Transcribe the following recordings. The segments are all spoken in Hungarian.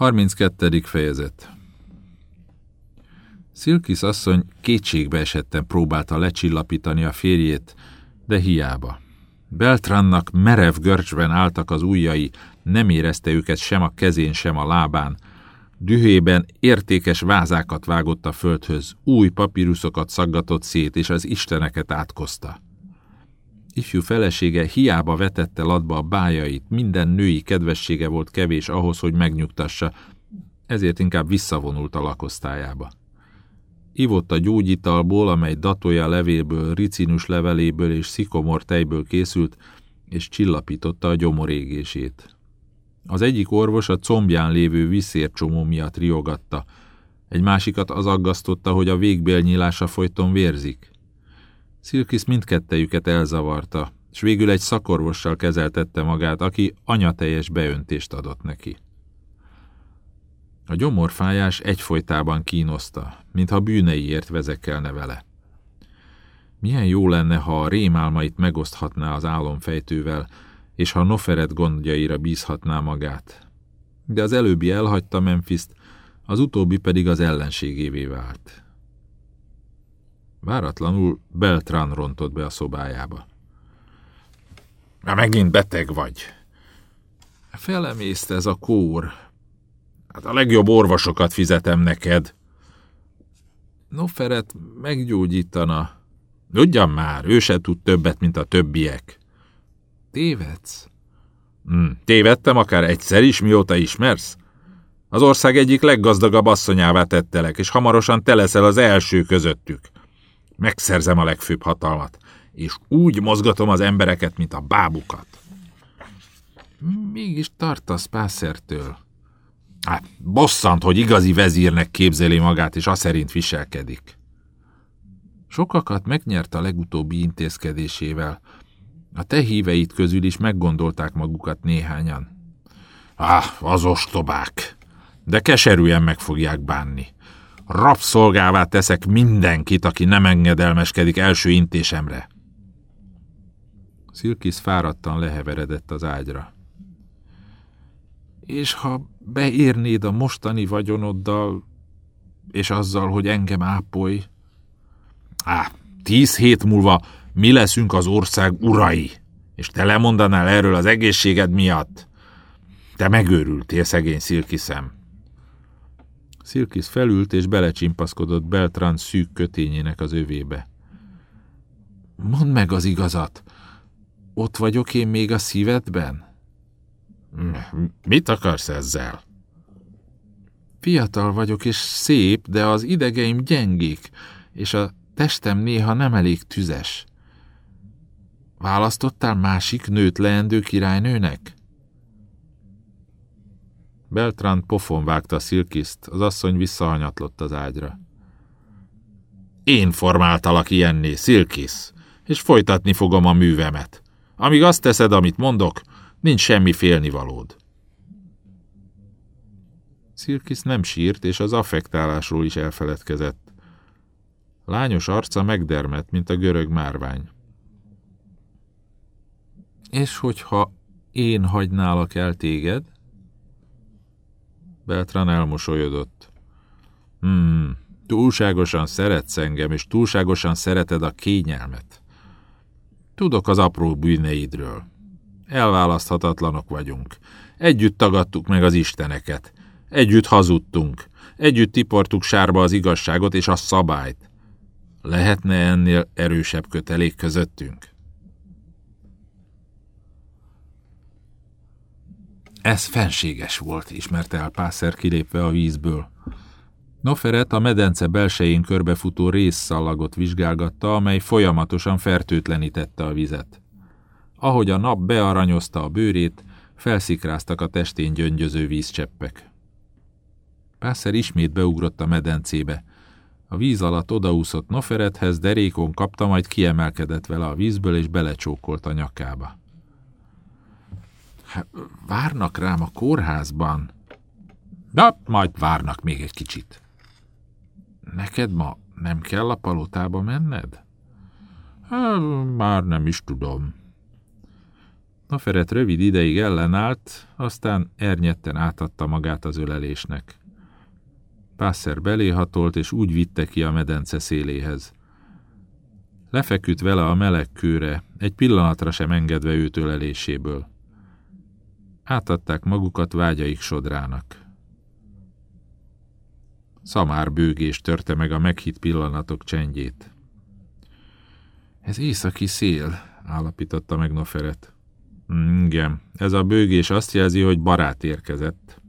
32. fejezet Szilkisz asszony kétségbe esetten próbálta lecsillapítani a férjét, de hiába. Beltrannak merev görcsben álltak az ujjai, nem érezte őket sem a kezén, sem a lábán. Dühében értékes vázákat vágott a földhöz, új papíruszokat szaggatott szét, és az isteneket átkozta. Ifjú felesége hiába vetette latba a bájait, minden női kedvessége volt kevés ahhoz, hogy megnyugtassa, ezért inkább visszavonult a lakosztályába. Ivott a gyógyitalból, amely datója levélből, ricinus leveléből és szikomor tejből készült, és csillapította a gyomorégését. Az egyik orvos a combján lévő viszércsomó miatt riogatta, egy másikat az aggasztotta, hogy a végbélnyílása folyton vérzik. Szilkisz mindkettejüket elzavarta, és végül egy szakorvossal kezeltette magát, aki anyateljes beöntést adott neki. A gyomorfájás egyfolytában kínoszta, mintha bűneiért vezekelne vele. Milyen jó lenne, ha a rémálmait megoszthatná az álomfejtővel, és ha Noferet gondjaira bízhatná magát. De az előbbi elhagyta Memphiszt, az utóbbi pedig az ellenségévé vált. Váratlanul Beltran rontott be a szobájába. Már megint beteg vagy. Felemészt ez a kór. Hát a legjobb orvosokat fizetem neked. Noferet meggyógyítana. Ugyan már, ő se tud többet, mint a többiek. Tévedsz? Hmm, tévedtem akár egyszer is, mióta ismersz? Az ország egyik leggazdagabb asszonyává tettelek, és hamarosan te leszel az első közöttük. Megszerzem a legfőbb hatalmat, és úgy mozgatom az embereket, mint a bábukat. Mégis tartasz Pászertől. Hát, bosszant, hogy igazi vezírnek képzeli magát, és azt szerint viselkedik. Sokakat megnyert a legutóbbi intézkedésével. A te híveit közül is meggondolták magukat néhányan. Ah, az ostobák! De keserűen meg fogják bánni. Rabszolgává teszek mindenkit, aki nem engedelmeskedik első intésemre. Szilkisz fáradtan leheveredett az ágyra. És ha beérnéd a mostani vagyonoddal, és azzal, hogy engem ápolj, á, tíz hét múlva mi leszünk az ország urai, és te lemondanál erről az egészséged miatt. Te megőrültél, szegény szilkiszem. Szilkisz felült és belecsimpaszkodott Beltran szűk kötényének az övébe. Mondd meg az igazat, ott vagyok én még a szívedben? Mit akarsz ezzel? Fiatal vagyok és szép, de az idegeim gyengék, és a testem néha nem elég tüzes. Választottál másik nőt leendő királynőnek? Beltrán pofon vágta Szilkiszt, az asszony visszahanyatlott az ágyra. Én formáltalak ilyenné, Szilkisz, és folytatni fogom a művemet. Amíg azt teszed, amit mondok, nincs semmi félnivalód. Szilkisz nem sírt, és az affektálásról is elfeledkezett. Lányos arca megdermett, mint a görög márvány. És hogyha én hagynálak el téged? Beltran elmosolyodott. Hmm, túlságosan szeretsz engem, és túlságosan szereted a kényelmet. Tudok az apró bűneidről. Elválaszthatatlanok vagyunk. Együtt tagadtuk meg az isteneket. Együtt hazudtunk. Együtt tiportuk sárba az igazságot és a szabályt. Lehetne ennél erősebb kötelék közöttünk? Ez fenséges volt, ismerte el Pászer kilépve a vízből. Noferet a medence belsején körbefutó résszallagot vizsgálgatta, amely folyamatosan fertőtlenítette a vizet. Ahogy a nap bearanyozta a bőrét, felszikráztak a testén gyöngyöző vízcseppek. Pászer ismét beugrott a medencébe. A víz alatt odaúszott Noferethez, derékon kapta, majd kiemelkedett vele a vízből, és belecsókolt a nyakába. Hát, várnak rám a kórházban. Na, majd várnak még egy kicsit. Neked ma nem kell a palotába menned? Hát, már nem is tudom. Noferet rövid ideig ellenállt, aztán ernyetten átadta magát az ölelésnek. Pászer beléhatolt, és úgy vitte ki a medence széléhez. Lefeküdt vele a meleg kőre, egy pillanatra sem engedve őt öleléséből. Átadták magukat vágyaik sodrának. Szamár bőgés törte meg a meghitt pillanatok csendjét. Ez északi szél, állapította meg Noferet. Mm, igen, ez a bőgés azt jelzi, hogy barát érkezett.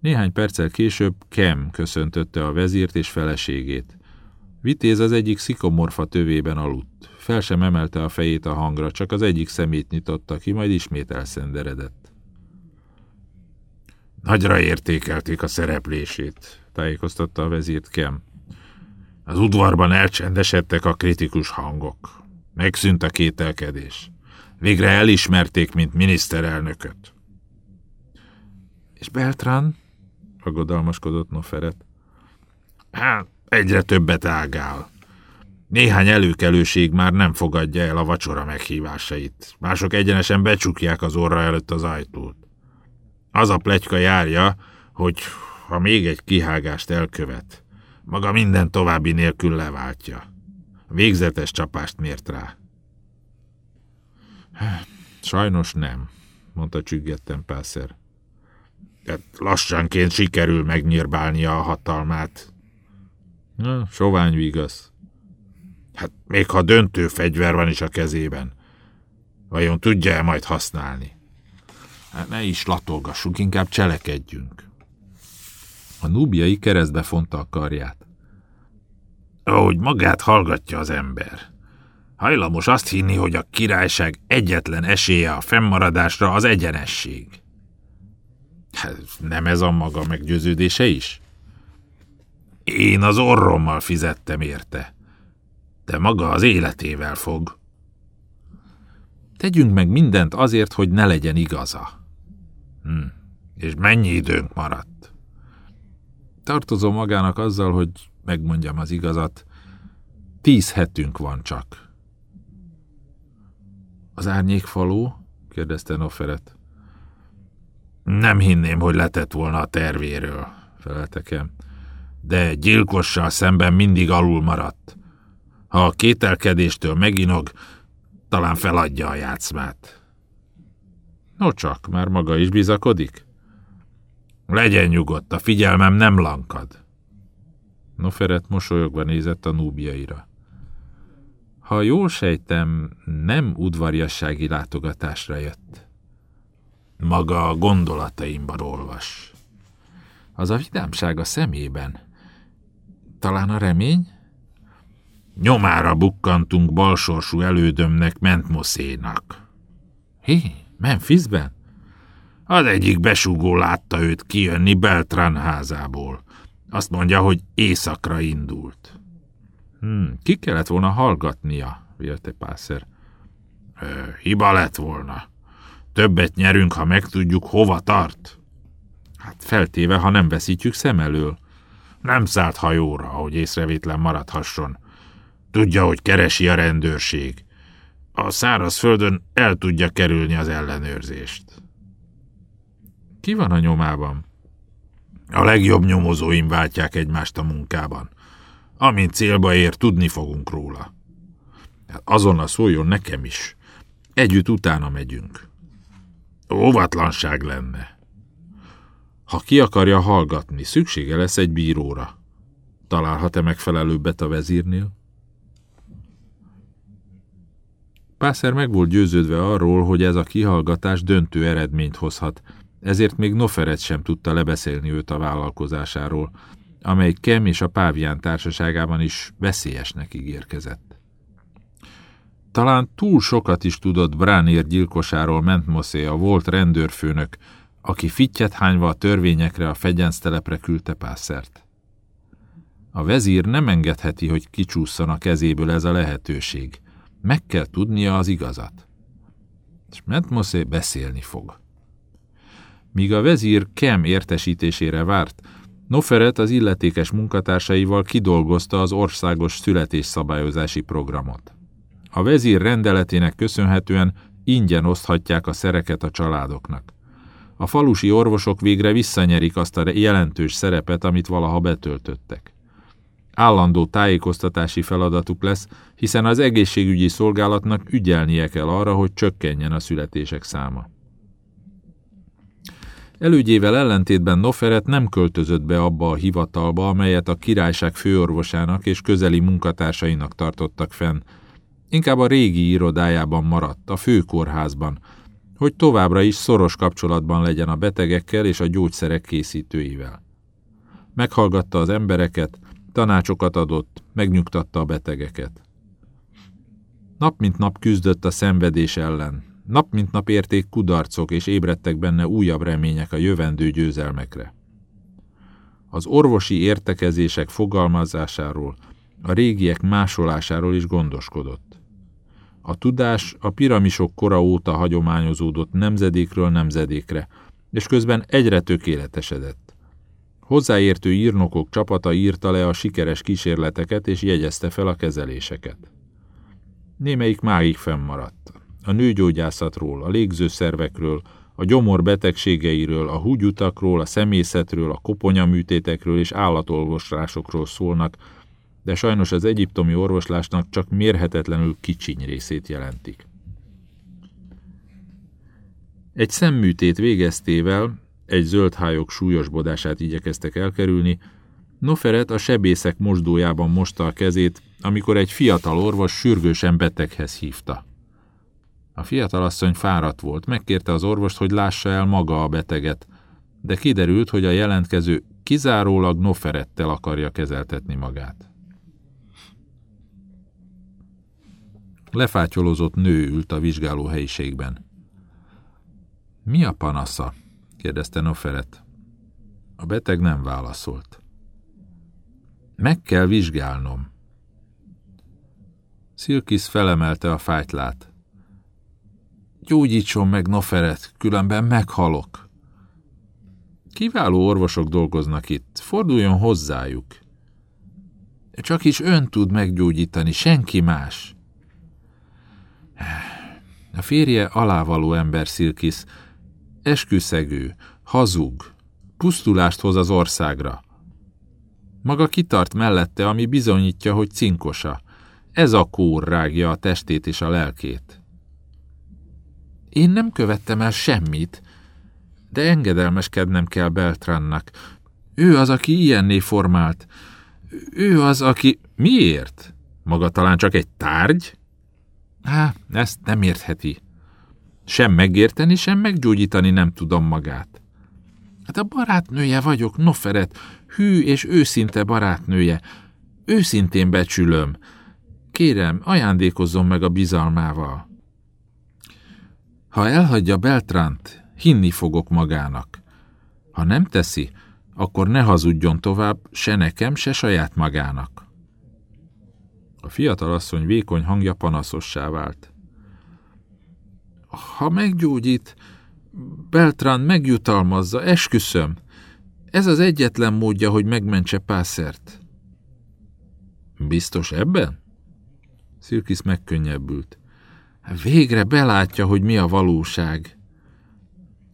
Néhány perccel később Kem köszöntötte a vezírt és feleségét. Vitéz az egyik szikomorfa tövében aludt. Fel sem emelte a fejét a hangra, csak az egyik szemét nyitotta ki, majd ismét elszenderedett. Nagyra értékelték a szereplését, tájékoztatta a vezírt Kem. Az udvarban elcsendesedtek a kritikus hangok. Megszűnt a kételkedés. Végre elismerték, mint miniszterelnököt. És Beltran? aggodalmaskodott Noferet. Hát, egyre többet ágál. Néhány előkelőség már nem fogadja el a vacsora meghívásait. Mások egyenesen becsukják az orra előtt az ajtót. Az a plegyka járja, hogy ha még egy kihágást elkövet, maga minden további nélkül leváltja. Végzetes csapást mért rá. Sajnos nem, mondta csüggetten Pászer. Tehát lassanként sikerül megnyírbálnia a hatalmát. Na, sovány vigasz. Hát még ha döntő fegyver van is a kezében, vajon tudja-e majd használni? Hát ne is latolgassunk, inkább cselekedjünk. A núbiai keresztbe fonta a karját. Ahogy magát hallgatja az ember. Hajlamos azt hinni, hogy a királyság egyetlen esélye a fennmaradásra az egyenesség. Hát, nem ez a maga meggyőződése is? Én az orrommal fizettem érte, de maga az életével fog. Tegyünk meg mindent azért, hogy ne legyen igaza. Hm. És mennyi időnk maradt? Tartozom magának azzal, hogy megmondjam az igazat. Tíz hetünk van csak. Az árnyékfaló? kérdezte Noferet. Nem hinném, hogy letett volna a tervéről, feleltekem. De gyilkossal szemben mindig alul maradt. Ha a kételkedéstől meginog, talán feladja a játszmát. No csak, már maga is bizakodik? Legyen nyugodt, a figyelmem nem lankad. Noferet mosolyogva nézett a núbiaira. Ha jól sejtem, nem udvariassági látogatásra jött. Maga a gondolataimban olvas. Az a vidámság a szemében. Talán a remény? Nyomára bukkantunk balsorsú elődömnek Mentmoszénak. Hé, Memphisben? Az egyik besugó látta őt kijönni Beltran házából. Azt mondja, hogy éjszakra indult. Hmm, ki kellett volna hallgatnia, vélte Pászer. Hiba lett volna. Többet nyerünk, ha megtudjuk, hova tart. Hát feltéve, ha nem veszítjük szem elől. Nem szállt hajóra, hogy észrevétlen maradhasson. Tudja, hogy keresi a rendőrség. A szárazföldön el tudja kerülni az ellenőrzést. Ki van a nyomában? A legjobb nyomozóim váltják egymást a munkában. Amint célba ér, tudni fogunk róla. Azonnal szóljon nekem is. Együtt utána megyünk. Óvatlanság lenne. Ha ki akarja hallgatni, szüksége lesz egy bíróra. Találhat-e megfelelőbbet a vezírnél? Pászer meg volt győződve arról, hogy ez a kihallgatás döntő eredményt hozhat, ezért még Noferet sem tudta lebeszélni őt a vállalkozásáról, amely Kem és a Pávián társaságában is veszélyesnek ígérkezett. Talán túl sokat is tudott Bránér gyilkosáról Mentmoszé, a volt rendőrfőnök, aki fittyet hányva a törvényekre a fegyensztelepre küldte pászert. A vezír nem engedheti, hogy kicsúszson a kezéből ez a lehetőség. Meg kell tudnia az igazat. És Mentmoszé beszélni fog. Míg a vezír Kem értesítésére várt, Noferet az illetékes munkatársaival kidolgozta az országos születésszabályozási programot. A vezír rendeletének köszönhetően ingyen oszthatják a szereket a családoknak. A falusi orvosok végre visszanyerik azt a jelentős szerepet, amit valaha betöltöttek. Állandó tájékoztatási feladatuk lesz, hiszen az egészségügyi szolgálatnak ügyelnie kell arra, hogy csökkenjen a születések száma. Elődjével ellentétben Noferet nem költözött be abba a hivatalba, amelyet a királyság főorvosának és közeli munkatársainak tartottak fenn. Inkább a régi irodájában maradt, a főkórházban, hogy továbbra is szoros kapcsolatban legyen a betegekkel és a gyógyszerek készítőivel. Meghallgatta az embereket, tanácsokat adott, megnyugtatta a betegeket. Nap mint nap küzdött a szenvedés ellen, Nap mint nap érték kudarcok, és ébredtek benne újabb remények a jövendő győzelmekre. Az orvosi értekezések fogalmazásáról, a régiek másolásáról is gondoskodott. A tudás a piramisok kora óta hagyományozódott nemzedékről nemzedékre, és közben egyre tökéletesedett. Hozzáértő írnokok csapata írta le a sikeres kísérleteket és jegyezte fel a kezeléseket. Némelyik máig fennmaradt a nőgyógyászatról, a légzőszervekről, a gyomor betegségeiről, a húgyutakról, a szemészetről, a koponyaműtétekről és állatolvoslásokról szólnak, de sajnos az egyiptomi orvoslásnak csak mérhetetlenül kicsiny részét jelentik. Egy szemműtét végeztével, egy zöldhályok súlyosbodását igyekeztek elkerülni, Noferet a sebészek mosdójában mosta a kezét, amikor egy fiatal orvos sürgősen beteghez hívta. A fiatalasszony fáradt volt, megkérte az orvost, hogy lássa el maga a beteget, de kiderült, hogy a jelentkező kizárólag noferettel akarja kezeltetni magát. Lefátyolozott nő ült a vizsgáló helyiségben. Mi a panasza? Kérdezte Noferet. A beteg nem válaszolt. Meg kell vizsgálnom. Szilkisz felemelte a fájtlát. Gyógyítson meg Noferet, különben meghalok. Kiváló orvosok dolgoznak itt, forduljon hozzájuk. Csak is ön tud meggyógyítani, senki más. A férje alávaló ember Szilkisz, esküszegő, hazug, pusztulást hoz az országra. Maga kitart mellette, ami bizonyítja, hogy cinkosa. Ez a kór rágja a testét és a lelkét. Én nem követtem el semmit, de engedelmeskednem kell Beltrannak. Ő az, aki ilyenné formált. Ő az, aki... Miért? Maga talán csak egy tárgy? Há, ezt nem értheti. Sem megérteni, sem meggyógyítani nem tudom magát. Hát a barátnője vagyok, Noferet, hű és őszinte barátnője. Őszintén becsülöm. Kérem, ajándékozzon meg a bizalmával. Ha elhagyja Beltrant, hinni fogok magának. Ha nem teszi, akkor ne hazudjon tovább se nekem, se saját magának. A fiatal asszony vékony hangja panaszossá vált. Ha meggyógyít, Beltrán megjutalmazza, esküszöm. Ez az egyetlen módja, hogy megmentse Pászert. Biztos ebben? Szirkis megkönnyebbült. Végre belátja, hogy mi a valóság.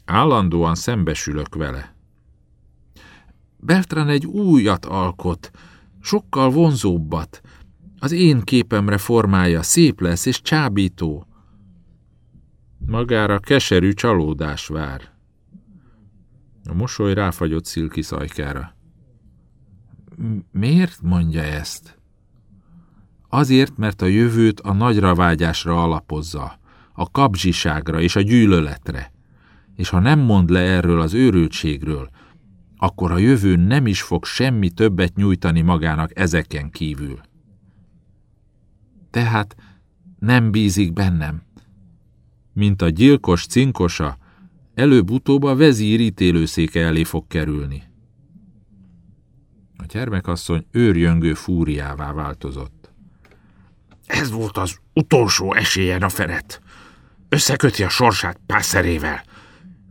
Állandóan szembesülök vele. Bertrand egy újat alkot, sokkal vonzóbbat. Az én képemre formálja, szép lesz és csábító. Magára keserű csalódás vár. A mosoly ráfagyott Szilki szajkára. Miért mondja ezt? Azért, mert a jövőt a nagyra vágyásra alapozza, a kapzsiságra és a gyűlöletre. És ha nem mond le erről az őrültségről, akkor a jövő nem is fog semmi többet nyújtani magának ezeken kívül. Tehát nem bízik bennem. Mint a gyilkos cinkosa, előbb-utóbb a vezír elé fog kerülni. A gyermekasszony őrjöngő fúriává változott. Ez volt az utolsó esélyen a Feret. Összeköti a sorsát pászerével.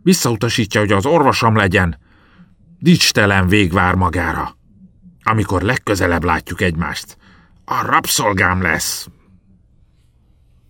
Visszautasítja, hogy az orvosom legyen. Dicstelen vég vár magára. Amikor legközelebb látjuk egymást, a rabszolgám lesz,